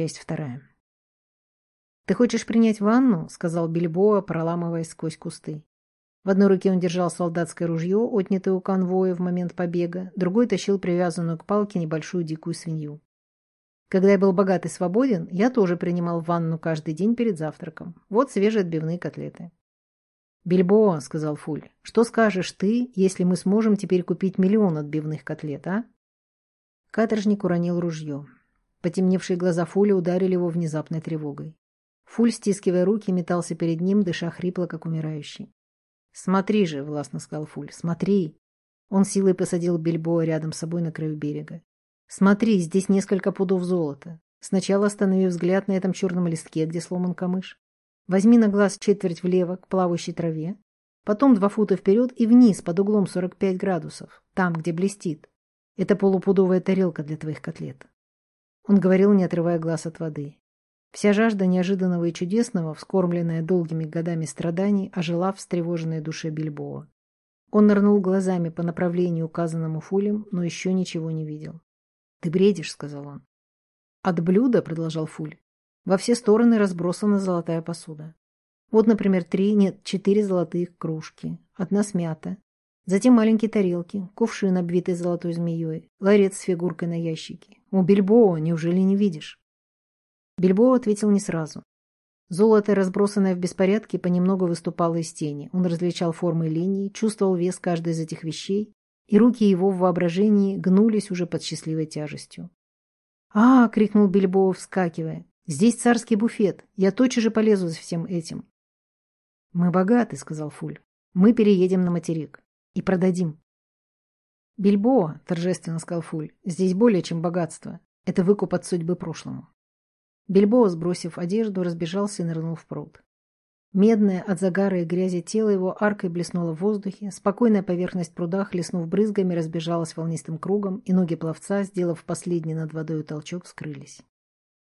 Часть вторая. «Ты хочешь принять ванну?» — сказал Бильбоа, проламываясь сквозь кусты. В одной руке он держал солдатское ружье, отнятое у конвоя в момент побега, другой тащил привязанную к палке небольшую дикую свинью. Когда я был богат и свободен, я тоже принимал ванну каждый день перед завтраком. Вот свежие отбивные котлеты. «Бильбоа», — сказал Фуль, — «что скажешь ты, если мы сможем теперь купить миллион отбивных котлет, а?» Каторжник уронил ружье. Потемневшие глаза Фуля ударили его внезапной тревогой. Фуль, стискивая руки, метался перед ним, дыша хрипло, как умирающий. «Смотри же», — властно сказал Фуль, — «смотри». Он силой посадил Бильбоа рядом с собой на краю берега. «Смотри, здесь несколько пудов золота. Сначала останови взгляд на этом черном листке, где сломан камыш. Возьми на глаз четверть влево к плавающей траве, потом два фута вперед и вниз под углом 45 градусов, там, где блестит. Это полупудовая тарелка для твоих котлет». Он говорил, не отрывая глаз от воды. Вся жажда неожиданного и чудесного, вскормленная долгими годами страданий, ожила в встревоженной душе Бильбоа. Он нырнул глазами по направлению, указанному Фулем, но еще ничего не видел. «Ты бредишь», — сказал он. «От блюда», — продолжал Фуль, — «во все стороны разбросана золотая посуда. Вот, например, три, нет, четыре золотых кружки, одна смята, затем маленькие тарелки, кувшин, обвитый золотой змеей, ларец с фигуркой на ящике. У Бильбоа, неужели не видишь?» Бильбоа ответил не сразу. Золото, разбросанное в беспорядке, понемногу выступало из тени. Он различал формы линий, чувствовал вес каждой из этих вещей, и руки его в воображении гнулись уже под счастливой тяжестью. «А!» — крикнул Бильбоа, вскакивая. «Здесь царский буфет. Я тотчас же полезу за всем этим». «Мы богаты», — сказал Фуль. «Мы переедем на материк. И продадим». «Бильбоа», — торжественно сказал Фуль, — «здесь более чем богатство. Это выкуп от судьбы прошлому». Бильбоа, сбросив одежду, разбежался и нырнул в пруд. Медное от загара и грязи тело его аркой блеснуло в воздухе, спокойная поверхность пруда, хлестнув брызгами, разбежалась волнистым кругом, и ноги пловца, сделав последний над водой толчок, скрылись.